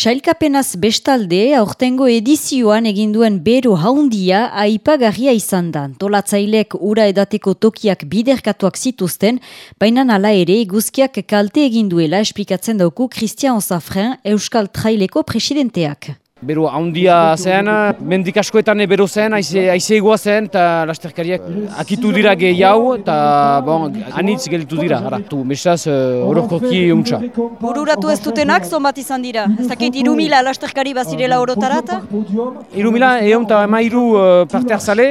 Sailkapenaz bestalde, aurtengo edizioan eginduen bero haundia aipagarria izan da. Tolatzailek ura edateko tokiak biderkatuak zituzten, baina nala ere guzkiak kalte eginduela esplikatzen dauku Christian Osafren, Euskal Traileko presidenteak. Bero handia zen, mendik askoetan bero zen, aize, egoa zen, eta lasterkariak akitu dira gehiago, eta bon, anitz gelitu dira, ara. Tu, mesaz, horokoki uh, untxa. Bururatu ez dutenak, zonbat izan dira? Ez dakit, iru mila lasterkari bazirela orotarat? Iru mila, egon eta ema iru uh, parte hartzale,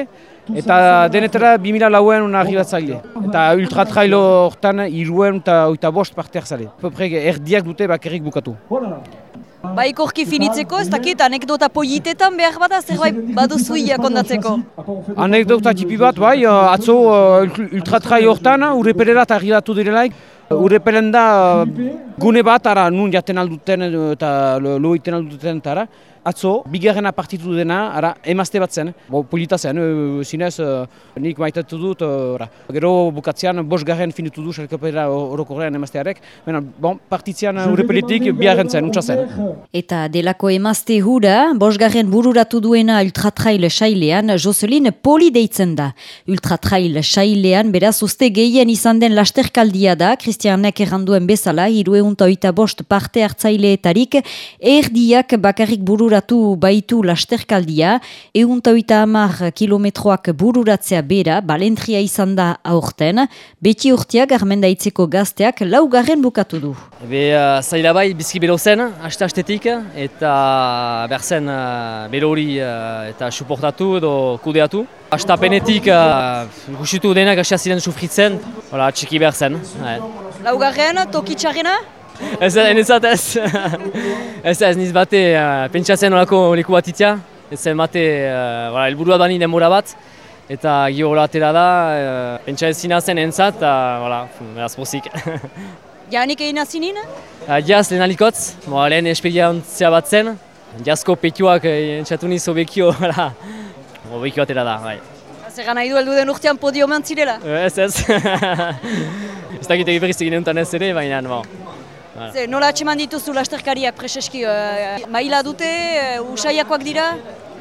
eta denetara bi mila lauen unarri bat zaile. Eta ultratrailo hortan iruen eta oita bost parte hartzale. Poprek erdiak dute bakarrik bukatu. Baikorki finitzeko, ez dakit, anekdota politetan behar bada, zerbait baduzui kondatzeko. Anekdota tipi bat, bai, uh, atzo uh, ultratrai hortan, urrepererat arribatu direlaik. Urrepelen da uh, gune bat, ara, nun jaten alduten eta loiten alduten eta atzo, bigarrena partitu dena, ara, emazte bat zen, bo, polita zen, e, zinez, uh, nik maitatu dut, uh, gero bukatzean, bos garen finitu du, xalkapera orokorrean emaztearek, baina, bon, partitzean urrepelitik biharren zen, untsa zen. Eta delako emazte hura, bos garen bururatu duena ultratrail sailean, Joselin poli deitzen da. Ultratrail sailean, beraz, uste gehien izan den lasterkaldia da, Christianek erranduen bezala, hirueunta oita bost parte hartzaileetarik, erdiak bakarrik burura bururatu baitu lasterkaldia, egunta oita amar kilometroak bururatzea bera, balentria izan da aurten, beti urteak armendaitzeko gazteak laugarren bukatu du. Ebe, uh, zaila bai, bizki bero zen, haste hastetik, eta berzen uh, bero hori uh, eta suportatu edo kudeatu. Astapenetik uh, gusitu denak hasia ziren sufritzen, hola, txiki behar zen. Laugarren, tokitxarrena? Ez enezat ez. Ez ez niz bate uh, pentsatzen olako leku bat itia. Ez zen bate uh, elburua da nire bat. Eta gio atera da, uh, pentsa ez zina zen entzat, eta voilà, beraz pozik. Janik egin azinin? Uh, jaz lehen alikotz, lehen esperientzia bat zen. Jazko petioak entzatu niz obekio, voilà. obekio atera da, bai. Zer nahi du heldu den urtean podio mantzirela? Ez ez. ez dakit egiberriz egin ez ere, baina, bon. Ze, nola atxeman dituzu lasterkariak preseski, uh, maila dute, uh, usaiakoak dira?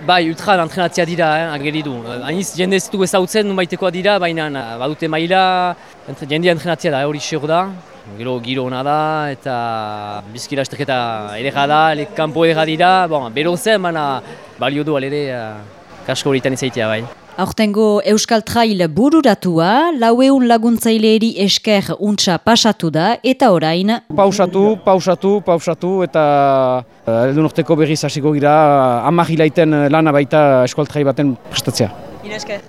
Bai, ultra entrenatzea dira, eh, ageri du. Hainiz, jende ez du ezautzen numaitekoa dira, baina badute maila, entre, jendea entrenatzea da, hori xer da. Gero giro hona da, eta bizki lasterketa ere da, ere kampo ere dira, bon, bero zen, baina balio du alere, uh, kasko horitan izaitea bai. Aurtengo Euskal Trail bururatua, laueun laguntzaileeri esker untsa pasatu da, eta orain... Pausatu, pausatu, pausatu, eta uh, edo norteko berriz hasiko gira, amahilaiten lana baita Euskal Trail baten prestatzea. Ina esker.